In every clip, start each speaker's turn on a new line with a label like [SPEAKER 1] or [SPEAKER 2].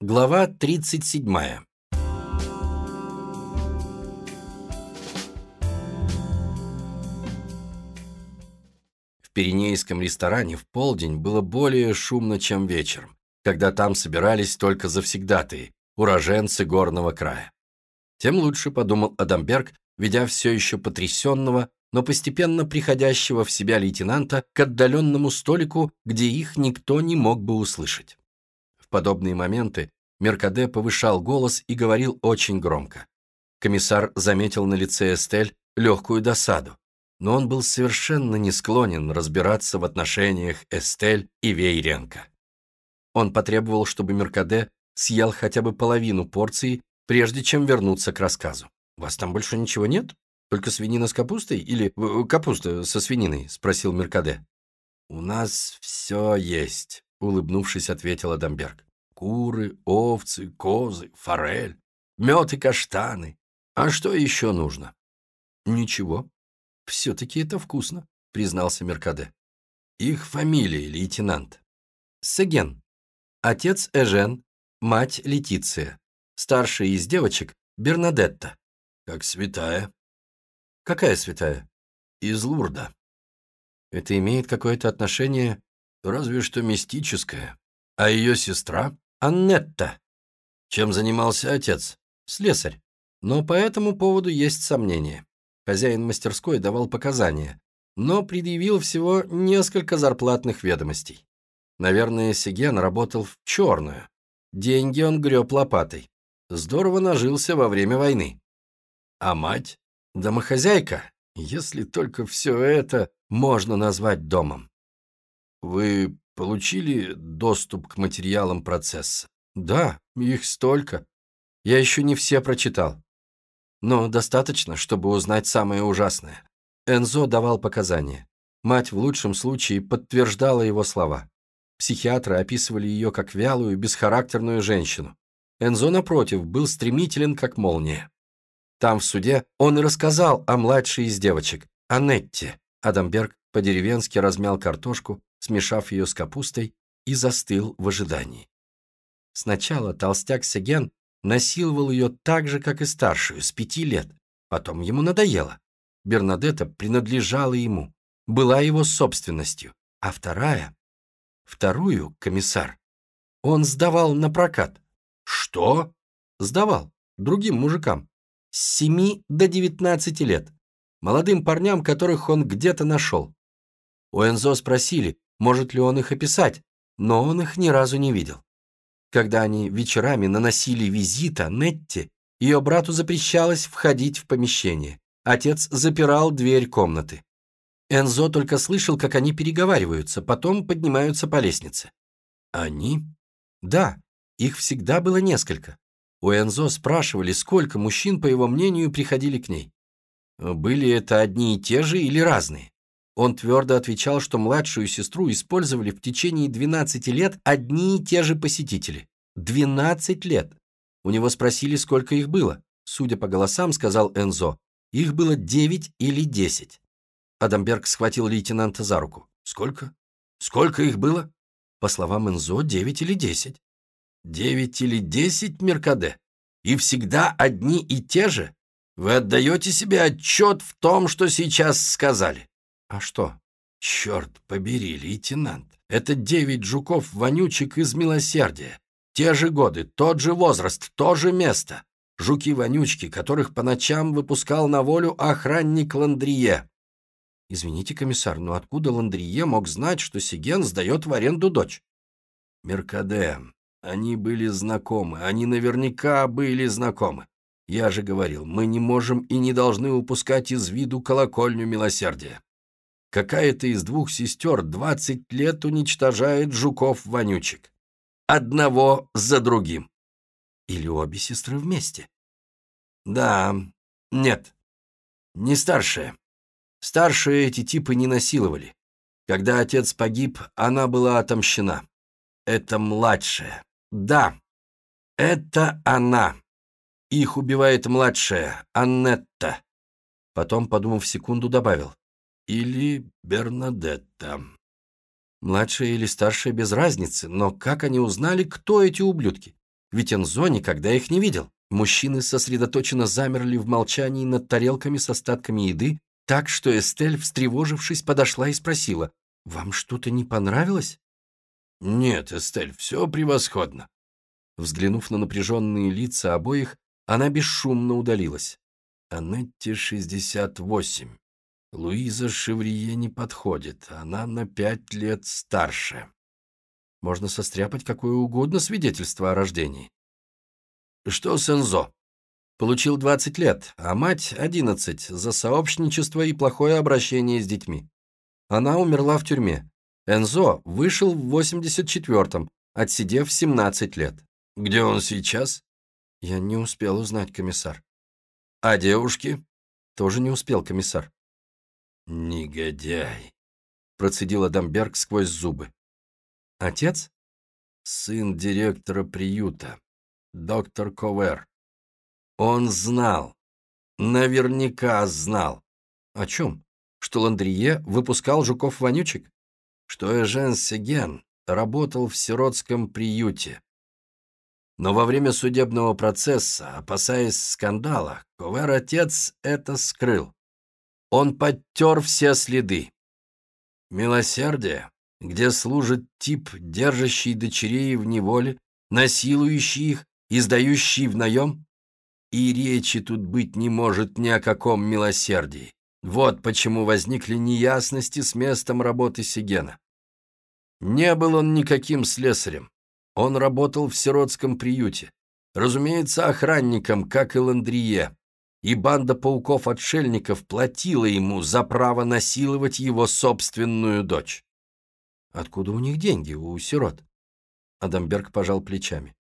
[SPEAKER 1] Глава 37 В Пиренейском ресторане в полдень было более шумно, чем вечером, когда там собирались только завсегдатые, уроженцы горного края. Тем лучше, подумал Адамберг, ведя все еще потрясенного, но постепенно приходящего в себя лейтенанта к отдаленному столику, где их никто не мог бы услышать. В подобные моменты Меркаде повышал голос и говорил очень громко. Комиссар заметил на лице Эстель легкую досаду, но он был совершенно не склонен разбираться в отношениях Эстель и Вейренко. Он потребовал, чтобы Меркаде съел хотя бы половину порции, прежде чем вернуться к рассказу. «У вас там больше ничего нет? Только свинина с капустой или э, капуста со свининой?» – спросил Меркаде. «У нас все есть», улыбнувшись, ответил Адамберг. Куры, овцы, козы, форель, мед и каштаны. А что еще нужно? Ничего. Все-таки это вкусно, признался Меркаде. Их фамилии, лейтенант. Сеген. Отец Эжен, мать Летиция. Старшая из девочек Бернадетта. Как святая. Какая святая? Из Лурда. Это имеет какое-то отношение разве что мистическое. А ее сестра — Аннетта. Чем занимался отец? Слесарь. Но по этому поводу есть сомнения. Хозяин мастерской давал показания, но предъявил всего несколько зарплатных ведомостей. Наверное, Сиген работал в черную. Деньги он греб лопатой. Здорово нажился во время войны. А мать? Домохозяйка, если только все это можно назвать домом. Вы получили доступ к материалам процесса? Да, их столько. Я еще не все прочитал. Но достаточно, чтобы узнать самое ужасное. Энзо давал показания. Мать в лучшем случае подтверждала его слова. Психиатры описывали ее как вялую, бесхарактерную женщину. Энзо, напротив, был стремителен, как молния. Там, в суде, он и рассказал о младшей из девочек, Анетте. Адамберг по-деревенски размял картошку, смешав ее с капустой, и застыл в ожидании. Сначала толстяк Сеген насиловал ее так же, как и старшую, с пяти лет. Потом ему надоело. Бернадетта принадлежала ему, была его собственностью. А вторая, вторую, комиссар, он сдавал на прокат. Что? Сдавал. Другим мужикам. С семи до девятнадцати лет. Молодым парням, которых он где-то нашел. У Энзо спросили, может ли он их описать, но он их ни разу не видел. Когда они вечерами наносили визита Нетти, ее брату запрещалось входить в помещение. Отец запирал дверь комнаты. Энзо только слышал, как они переговариваются, потом поднимаются по лестнице. Они? Да, их всегда было несколько. У Энзо спрашивали, сколько мужчин, по его мнению, приходили к ней. Были это одни и те же или разные? Он твердо отвечал, что младшую сестру использовали в течение 12 лет одни и те же посетители. 12 лет! У него спросили, сколько их было. Судя по голосам, сказал Энзо, их было 9 или 10. Адамберг схватил лейтенанта за руку. Сколько? Сколько их было? По словам Энзо, 9 или 10. 9 или 10, Меркаде? И всегда одни и те же? Вы отдаете себе отчет в том, что сейчас сказали? А что? Черт побери, лейтенант. Это девять жуков-вонючек из милосердия. Те же годы, тот же возраст, то же место. Жуки-вонючки, которых по ночам выпускал на волю охранник Ландрие. Извините, комиссар, но откуда Ландрие мог знать, что Сиген сдает в аренду дочь? Меркаде. Они были знакомы, они наверняка были знакомы. Я же говорил, мы не можем и не должны упускать из виду колокольню милосердия. Какая-то из двух сестер двадцать лет уничтожает жуков-вонючек. Одного за другим. Или обе сестры вместе? Да, нет, не старшая. Старшие эти типы не насиловали. Когда отец погиб, она была отомщена. Это младшая. Да, это она. Их убивает младшая, Аннетта. Потом, подумав секунду, добавил или Бернадетта. Младшая или старшая без разницы, но как они узнали, кто эти ублюдки? ведь Энзо никогда их не видел. Мужчины сосредоточенно замерли в молчании над тарелками с остатками еды, так что Эстель, встревожившись, подошла и спросила, «Вам что-то не понравилось?»
[SPEAKER 2] «Нет, Эстель, все превосходно».
[SPEAKER 1] Взглянув на напряженные лица обоих, она бесшумно удалилась.
[SPEAKER 2] «Анетте 68. Луиза Шеврие не подходит, она на пять лет старше».
[SPEAKER 1] Можно состряпать какое угодно свидетельство о рождении.
[SPEAKER 2] Что с Энзо?
[SPEAKER 1] Получил 20 лет, а мать — 11 за сообщничество и плохое обращение с детьми. Она умерла в тюрьме. Энзо вышел в 84-м, отсидев 17 лет.
[SPEAKER 2] Где он сейчас?
[SPEAKER 1] Я не успел узнать, комиссар.
[SPEAKER 2] А девушки?
[SPEAKER 1] Тоже не успел, комиссар.
[SPEAKER 2] Негодяй,
[SPEAKER 1] процедил Адамберг сквозь зубы. Отец?
[SPEAKER 2] Сын директора приюта, доктор Ковер. Он знал, наверняка знал.
[SPEAKER 1] О чем? Что Ландрие выпускал жуков-вонючек?
[SPEAKER 2] Что Эжен Сеген работал в сиротском приюте. Но во время судебного процесса, опасаясь скандала, Ковер-отец это скрыл. Он подтер все следы. Милосердие где служит тип, держащий дочерей в неволе, насилующий их и сдающий в наем? И речи тут быть не может ни о каком милосердии. Вот почему возникли неясности с местом работы Сигена. Не был он никаким слесарем. Он работал в сиротском приюте. Разумеется, охранником, как и Ландрие. И банда пауков-отшельников платила ему за право насиловать его собственную дочь.
[SPEAKER 1] Откуда у них деньги, у сирот? Адамберг пожал плечами.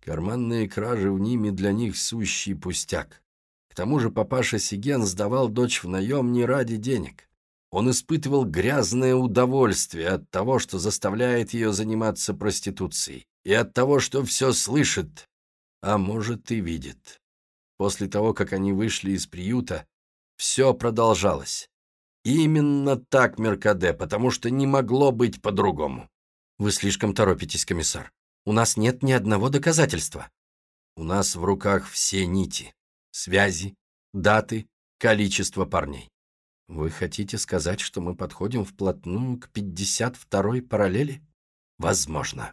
[SPEAKER 2] Карманные кражи в ними для них сущий пустяк. К тому же папаша Сиген сдавал дочь в наем не ради денег. Он испытывал грязное удовольствие от того, что заставляет ее заниматься проституцией, и от того, что все слышит, а может и видит. После того, как они вышли из приюта, все продолжалось. Именно так, Меркаде, потому что не могло быть по-другому.
[SPEAKER 1] Вы слишком торопитесь, комиссар. У нас нет ни одного доказательства.
[SPEAKER 2] У нас в руках все нити, связи, даты, количество парней.
[SPEAKER 1] Вы хотите сказать, что мы подходим вплотную к 52-й параллели?
[SPEAKER 2] Возможно.